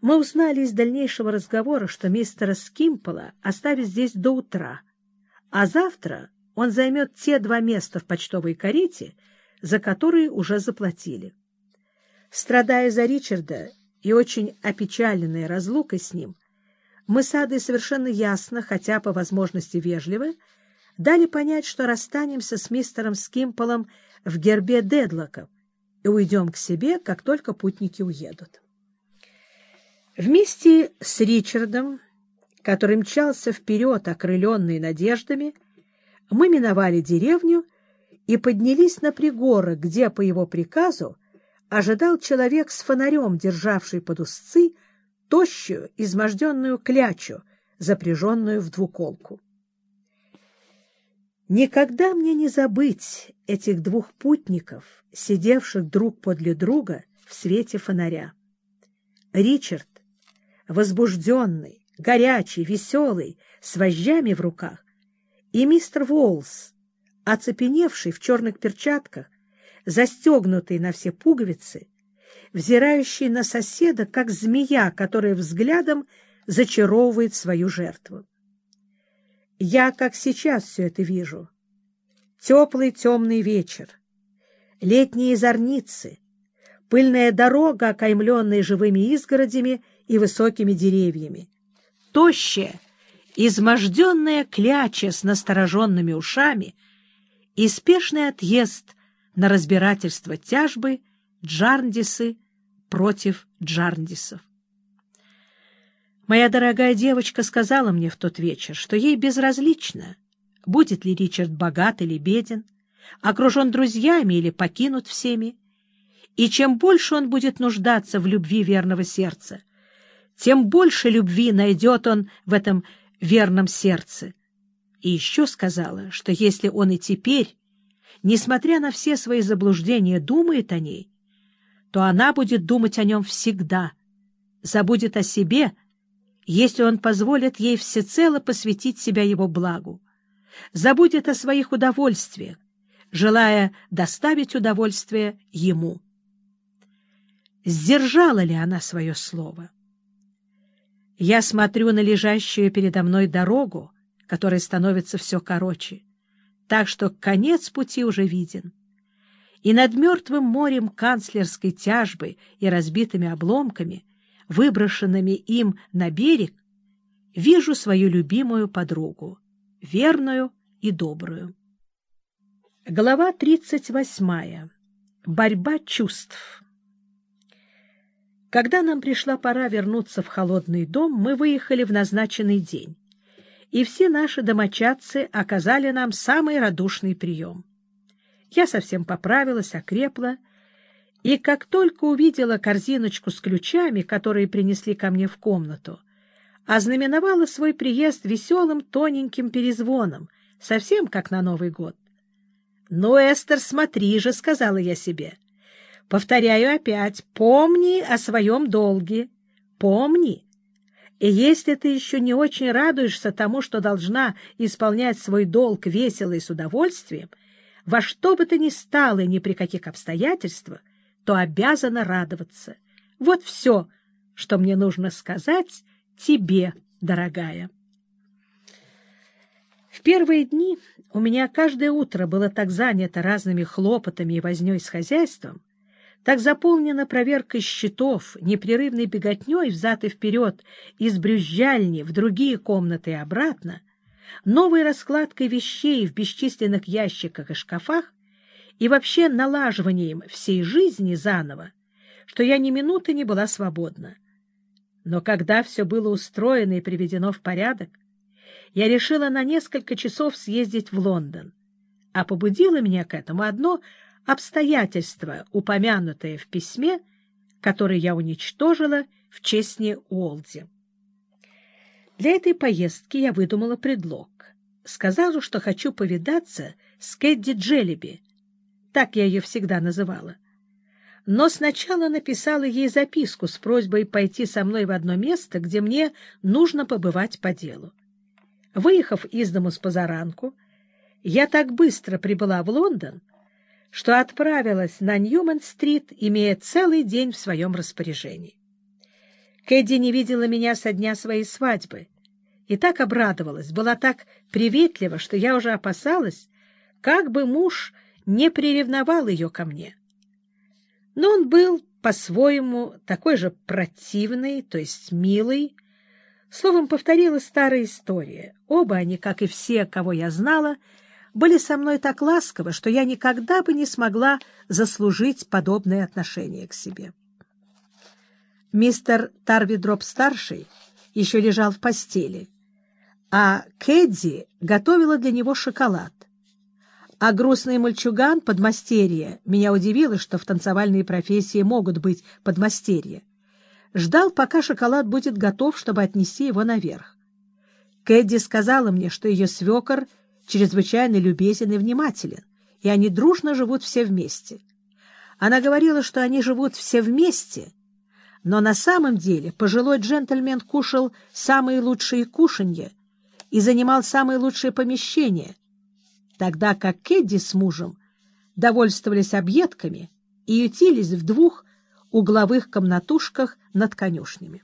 Мы узнали из дальнейшего разговора, что мистера Скимпола оставит здесь до утра, а завтра он займет те два места в почтовой карете, за которые уже заплатили. Страдая за Ричарда и очень опечаленные разлукой с ним, мы с Адой совершенно ясно, хотя по возможности вежливо, дали понять, что расстанемся с мистером Скимполом в гербе Дедлоков и уйдем к себе, как только путники уедут. Вместе с Ричардом, который мчался вперед, окрыленный надеждами, мы миновали деревню и поднялись на пригорок, где, по его приказу, ожидал человек с фонарем, державший под узцы тощую, изможденную клячу, запряженную в двуколку. Никогда мне не забыть этих двух путников, сидевших друг подле друга в свете фонаря. Ричард, возбужденный, горячий, веселый, с вожжами в руках, и мистер Волс, оцепеневший в черных перчатках, застегнутый на все пуговицы, взирающий на соседа, как змея, которая взглядом зачаровывает свою жертву. Я, как сейчас, все это вижу. Теплый темный вечер, летние зорницы, пыльная дорога, окаймленная живыми изгородями и высокими деревьями, тощая, изможденная кляча с настороженными ушами и спешный отъезд на разбирательство тяжбы Джарндисы против Джарндисов. Моя дорогая девочка сказала мне в тот вечер, что ей безразлично, будет ли Ричард богат или беден, окружен друзьями или покинут всеми, и чем больше он будет нуждаться в любви верного сердца, тем больше любви найдет он в этом верном сердце. И еще сказала, что если он и теперь, несмотря на все свои заблуждения, думает о ней, то она будет думать о нем всегда, забудет о себе — если он позволит ей всецело посвятить себя его благу, забудет о своих удовольствиях, желая доставить удовольствие ему. Сдержала ли она свое слово? Я смотрю на лежащую передо мной дорогу, которая становится все короче, так что конец пути уже виден. И над мертвым морем канцлерской тяжбы и разбитыми обломками выброшенными им на берег, вижу свою любимую подругу, верную и добрую. Глава 38. Борьба чувств. Когда нам пришла пора вернуться в холодный дом, мы выехали в назначенный день, и все наши домочадцы оказали нам самый радушный прием. Я совсем поправилась, окрепла и как только увидела корзиночку с ключами, которые принесли ко мне в комнату, ознаменовала свой приезд веселым тоненьким перезвоном, совсем как на Новый год. — Ну, Эстер, смотри же, — сказала я себе. — Повторяю опять, помни о своем долге, помни. И если ты еще не очень радуешься тому, что должна исполнять свой долг весело и с удовольствием, во что бы то ни стало и ни при каких обстоятельствах, то обязана радоваться. Вот все, что мне нужно сказать тебе, дорогая. В первые дни у меня каждое утро было так занято разными хлопотами и вознёй с хозяйством, так заполнено проверкой счетов, непрерывной беготней взад и вперед из брюзжальни в другие комнаты и обратно, новой раскладкой вещей в бесчисленных ящиках и шкафах, и вообще налаживанием всей жизни заново, что я ни минуты не была свободна. Но когда все было устроено и приведено в порядок, я решила на несколько часов съездить в Лондон, а побудило меня к этому одно обстоятельство, упомянутое в письме, которое я уничтожила в честне Уолди. Для этой поездки я выдумала предлог. Сказала, что хочу повидаться с Кэдди Джеллиби, так я ее всегда называла. Но сначала написала ей записку с просьбой пойти со мной в одно место, где мне нужно побывать по делу. Выехав из дому с позаранку, я так быстро прибыла в Лондон, что отправилась на Ньюман-стрит, имея целый день в своем распоряжении. Кэдди не видела меня со дня своей свадьбы и так обрадовалась, была так приветлива, что я уже опасалась, как бы муж не приревновал ее ко мне. Но он был по-своему такой же противный, то есть милый. Словом, повторила старая история. Оба они, как и все, кого я знала, были со мной так ласковы, что я никогда бы не смогла заслужить подобное отношение к себе. Мистер Тарвидроп-старший еще лежал в постели, а Кэдди готовила для него шоколад. А грустный мальчуган, подмастерье, меня удивило, что в танцевальной профессии могут быть подмастерья, ждал, пока шоколад будет готов, чтобы отнести его наверх. Кэдди сказала мне, что ее свекор чрезвычайно любезен и внимателен, и они дружно живут все вместе. Она говорила, что они живут все вместе, но на самом деле пожилой джентльмен кушал самые лучшие кушанья и занимал самые лучшие помещения — тогда как Кэдди с мужем довольствовались объедками и ютились в двух угловых комнатушках над конюшнями.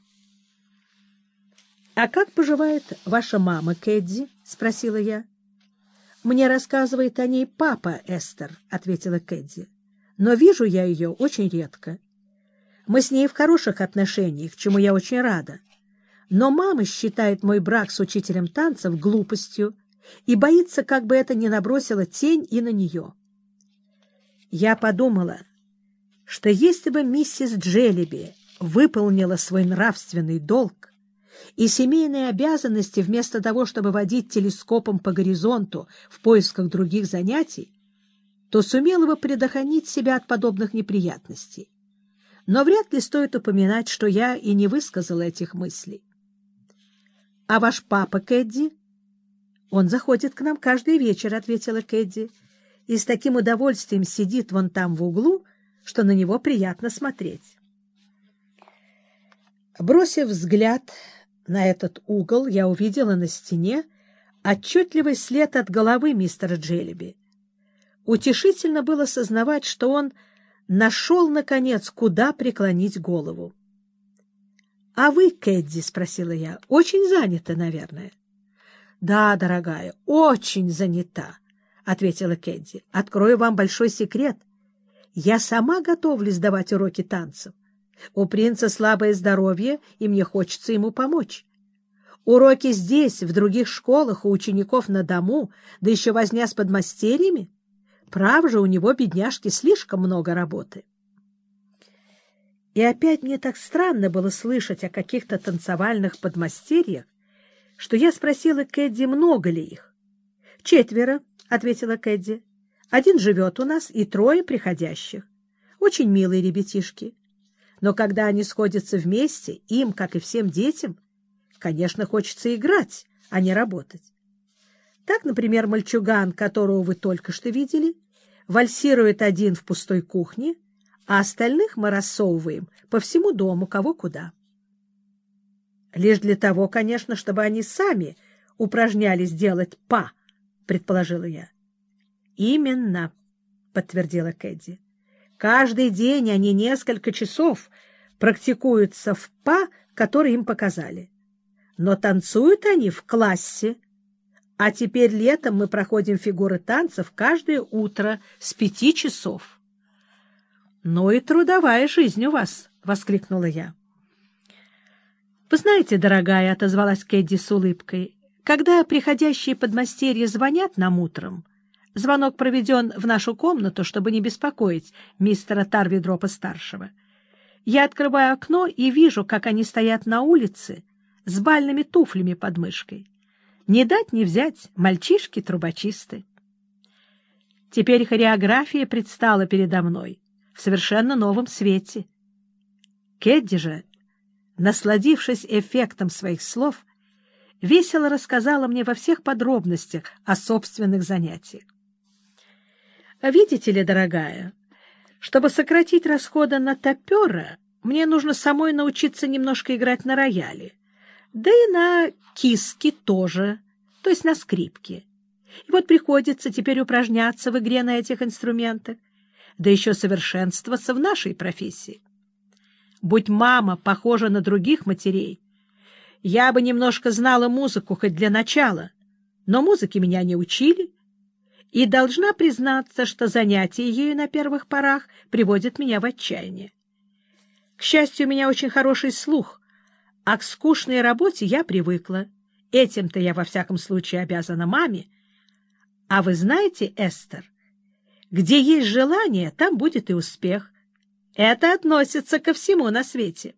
— А как поживает ваша мама, Кэдди? — спросила я. — Мне рассказывает о ней папа, Эстер, — ответила Кэдди. — Но вижу я ее очень редко. Мы с ней в хороших отношениях, чему я очень рада. Но мама считает мой брак с учителем танцев глупостью, и боится, как бы это ни набросило тень и на нее. Я подумала, что если бы миссис Джеллиби выполнила свой нравственный долг и семейные обязанности вместо того, чтобы водить телескопом по горизонту в поисках других занятий, то сумела бы предохранить себя от подобных неприятностей. Но вряд ли стоит упоминать, что я и не высказала этих мыслей. — А ваш папа, Кэдди? «Он заходит к нам каждый вечер», — ответила Кэдди, «и с таким удовольствием сидит вон там в углу, что на него приятно смотреть». Бросив взгляд на этот угол, я увидела на стене отчетливый след от головы мистера Джеллиби. Утешительно было сознавать, что он нашел, наконец, куда преклонить голову. — А вы, Кэдди, — спросила я, — очень заняты, наверное. —— Да, дорогая, очень занята, — ответила Кэдди. — Открою вам большой секрет. Я сама готовлюсь давать уроки танцев. У принца слабое здоровье, и мне хочется ему помочь. Уроки здесь, в других школах, у учеников на дому, да еще возня с подмастерьями. Прав же, у него, бедняжки, слишком много работы. И опять мне так странно было слышать о каких-то танцевальных подмастерьях, что я спросила Кэдди, много ли их. «Четверо», — ответила Кэдди. «Один живет у нас и трое приходящих. Очень милые ребятишки. Но когда они сходятся вместе, им, как и всем детям, конечно, хочется играть, а не работать. Так, например, мальчуган, которого вы только что видели, вальсирует один в пустой кухне, а остальных мы рассовываем по всему дому, кого куда. Лишь для того, конечно, чтобы они сами упражнялись делать «па», — предположила я. — Именно, — подтвердила Кэдди. — Каждый день они несколько часов практикуются в «па», который им показали. Но танцуют они в классе. А теперь летом мы проходим фигуры танцев каждое утро с пяти часов. — Ну и трудовая жизнь у вас! — воскликнула я. «Вы знаете, дорогая», — отозвалась Кэдди с улыбкой, «когда приходящие подмастерья звонят нам утром, звонок проведен в нашу комнату, чтобы не беспокоить мистера Тарвидропа-старшего. Я открываю окно и вижу, как они стоят на улице с бальными туфлями под мышкой. Не дать не взять, мальчишки-трубочисты. Теперь хореография предстала передо мной в совершенно новом свете. Кэдди же насладившись эффектом своих слов, весело рассказала мне во всех подробностях о собственных занятиях. «Видите ли, дорогая, чтобы сократить расходы на топера, мне нужно самой научиться немножко играть на рояле, да и на киске тоже, то есть на скрипке. И вот приходится теперь упражняться в игре на этих инструментах, да еще совершенствоваться в нашей профессии. Будь мама похожа на других матерей, я бы немножко знала музыку хоть для начала, но музыки меня не учили, и должна признаться, что занятия ею на первых порах приводят меня в отчаяние. К счастью, у меня очень хороший слух, а к скучной работе я привыкла. Этим-то я во всяком случае обязана маме. А вы знаете, Эстер, где есть желание, там будет и успех. Это относится ко всему на свете.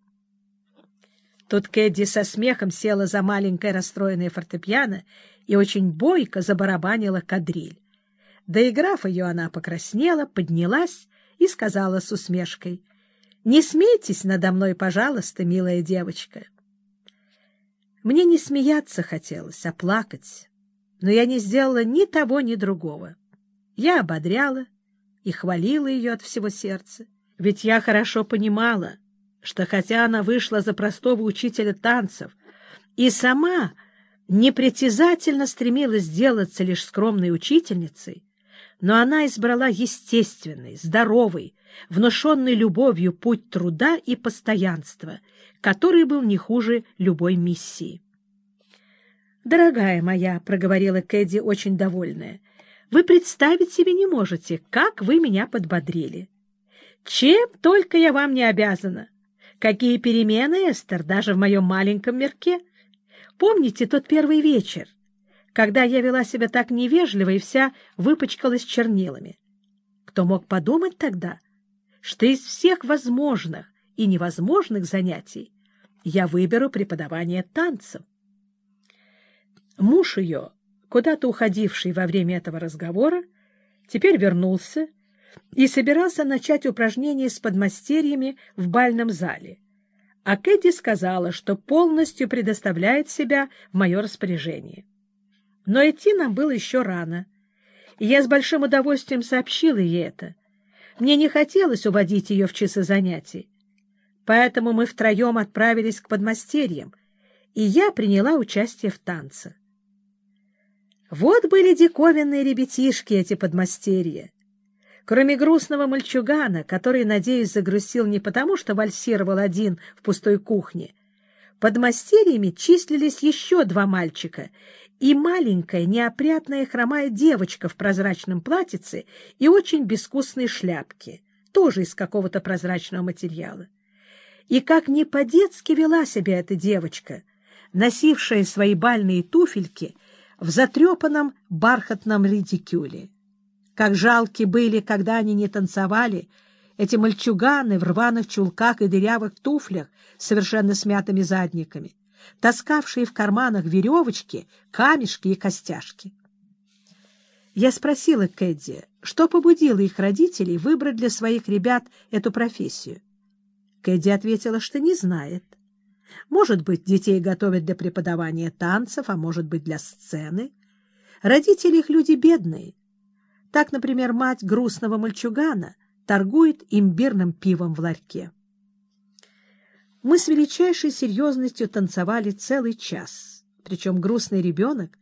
Тут Кэдди со смехом села за маленькое расстроенное фортепиано и очень бойко забарабанила кадриль. Доиграв ее, она покраснела, поднялась и сказала с усмешкой, «Не смейтесь надо мной, пожалуйста, милая девочка». Мне не смеяться хотелось, а плакать, но я не сделала ни того, ни другого. Я ободряла и хвалила ее от всего сердца, ведь я хорошо понимала, что хотя она вышла за простого учителя танцев и сама непритязательно стремилась сделаться лишь скромной учительницей, но она избрала естественный, здоровый, внушенный любовью путь труда и постоянства — который был не хуже любой миссии. «Дорогая моя», — проговорила Кэдди, очень довольная, — «вы представить себе не можете, как вы меня подбодрили. Чем только я вам не обязана. Какие перемены, Эстер, даже в моем маленьком мирке. Помните тот первый вечер, когда я вела себя так невежливо и вся выпачкалась чернилами? Кто мог подумать тогда, что из всех возможных и невозможных занятий я выберу преподавание танцев. Муж ее, куда-то уходивший во время этого разговора, теперь вернулся и собирался начать упражнения с подмастерьями в бальном зале. А Кэдди сказала, что полностью предоставляет себя в мое распоряжение. Но идти нам было еще рано, и я с большим удовольствием сообщила ей это. Мне не хотелось уводить ее в часы занятий, Поэтому мы втроем отправились к подмастерьям, и я приняла участие в танцах. Вот были диковинные ребятишки эти подмастерья. Кроме грустного мальчугана, который, надеюсь, загрустил не потому, что вальсировал один в пустой кухне, под мастерьями числились еще два мальчика и маленькая, неопрятная хромая девочка в прозрачном платьице и очень безвкусной шляпке, тоже из какого-то прозрачного материала. И как не по-детски вела себя эта девочка, носившая свои бальные туфельки в затрепанном бархатном редикюле. Как жалки были, когда они не танцевали, эти мальчуганы в рваных чулках и дырявых туфлях совершенно смятыми задниками, таскавшие в карманах веревочки, камешки и костяшки. Я спросила Кэдди, что побудило их родителей выбрать для своих ребят эту профессию. Кэдди ответила, что не знает. Может быть, детей готовят для преподавания танцев, а может быть, для сцены. Родители их люди бедные. Так, например, мать грустного мальчугана торгует имбирным пивом в ларьке. Мы с величайшей серьезностью танцевали целый час, причем грустный ребенок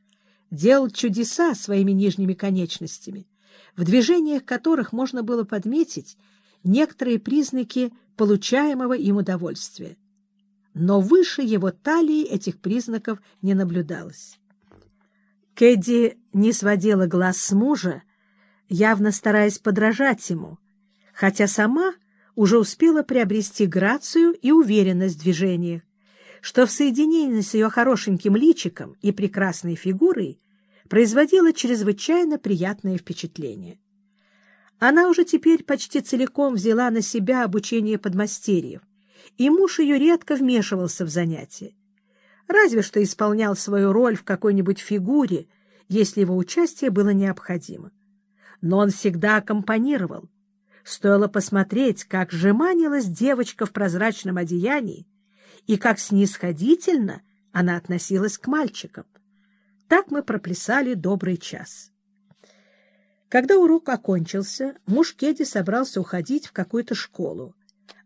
делал чудеса своими нижними конечностями, в движениях которых можно было подметить некоторые признаки получаемого им удовольствия. Но выше его талии этих признаков не наблюдалось. Кэдди не сводила глаз с мужа, явно стараясь подражать ему, хотя сама уже успела приобрести грацию и уверенность в движениях, что в соединении с ее хорошеньким личиком и прекрасной фигурой производило чрезвычайно приятное впечатление. Она уже теперь почти целиком взяла на себя обучение подмастерьев, и муж ее редко вмешивался в занятия. Разве что исполнял свою роль в какой-нибудь фигуре, если его участие было необходимо. Но он всегда аккомпанировал. Стоило посмотреть, как жеманилась девочка в прозрачном одеянии и как снисходительно она относилась к мальчикам. Так мы проплясали добрый час. Когда урок окончился, муж Кэдди собрался уходить в какую-то школу,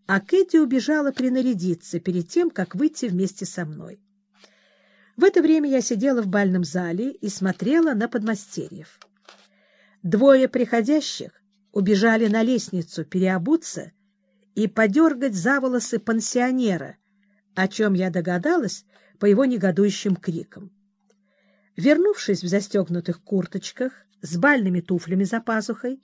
а Кэдди убежала принарядиться перед тем, как выйти вместе со мной. В это время я сидела в бальном зале и смотрела на подмастерьев. Двое приходящих убежали на лестницу переобуться и подергать за волосы пансионера, о чем я догадалась по его негодующим крикам. Вернувшись в застегнутых курточках с бальными туфлями за пазухой,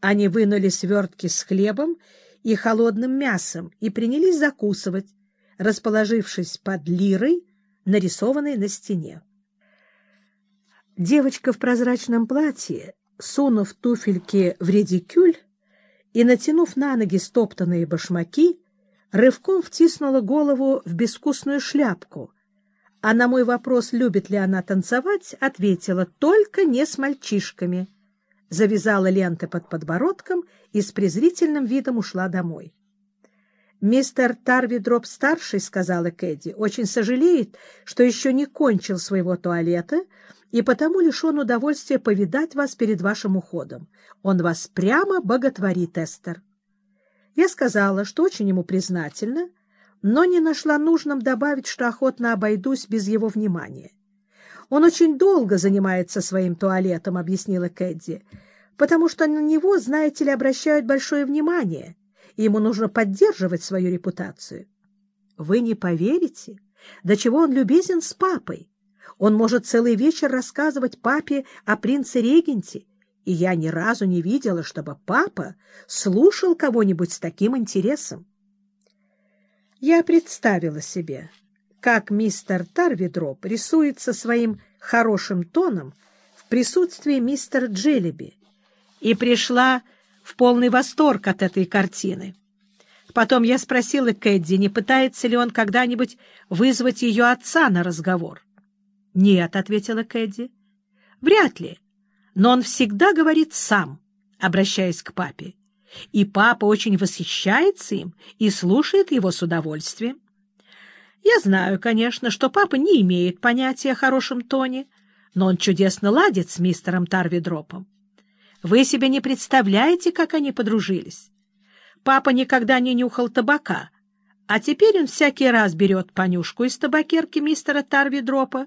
они вынули свертки с хлебом и холодным мясом и принялись закусывать, расположившись под лирой, нарисованной на стене. Девочка в прозрачном платье, сунув туфельки в редикюль и натянув на ноги стоптанные башмаки, рывком втиснула голову в безвкусную шляпку, а на мой вопрос, любит ли она танцевать, ответила «только не с мальчишками». Завязала ленты под подбородком и с презрительным видом ушла домой. «Мистер Тарвидроп-старший, — сказала Кэдди, — очень сожалеет, что еще не кончил своего туалета и потому лишен удовольствия повидать вас перед вашим уходом. Он вас прямо боготворит, Эстер». Я сказала, что очень ему признательна, но не нашла нужным добавить, что охотно обойдусь без его внимания. «Он очень долго занимается своим туалетом», — объяснила Кэдди, «потому что на него, знаете ли, обращают большое внимание» и ему нужно поддерживать свою репутацию. Вы не поверите, до чего он любезен с папой. Он может целый вечер рассказывать папе о принце-регенте, и я ни разу не видела, чтобы папа слушал кого-нибудь с таким интересом. Я представила себе, как мистер Тарвидроп рисуется своим хорошим тоном в присутствии мистера Джеллиби, и пришла в полный восторг от этой картины. Потом я спросила Кэдди, не пытается ли он когда-нибудь вызвать ее отца на разговор. — Нет, — ответила Кэдди. — Вряд ли. Но он всегда говорит сам, обращаясь к папе. И папа очень восхищается им и слушает его с удовольствием. Я знаю, конечно, что папа не имеет понятия о хорошем тоне, но он чудесно ладит с мистером Тарвидропом. Вы себе не представляете, как они подружились. Папа никогда не нюхал табака, а теперь он всякий раз берет понюшку из табакерки мистера Тарвидропа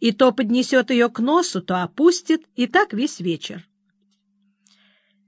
и то поднесет ее к носу, то опустит, и так весь вечер.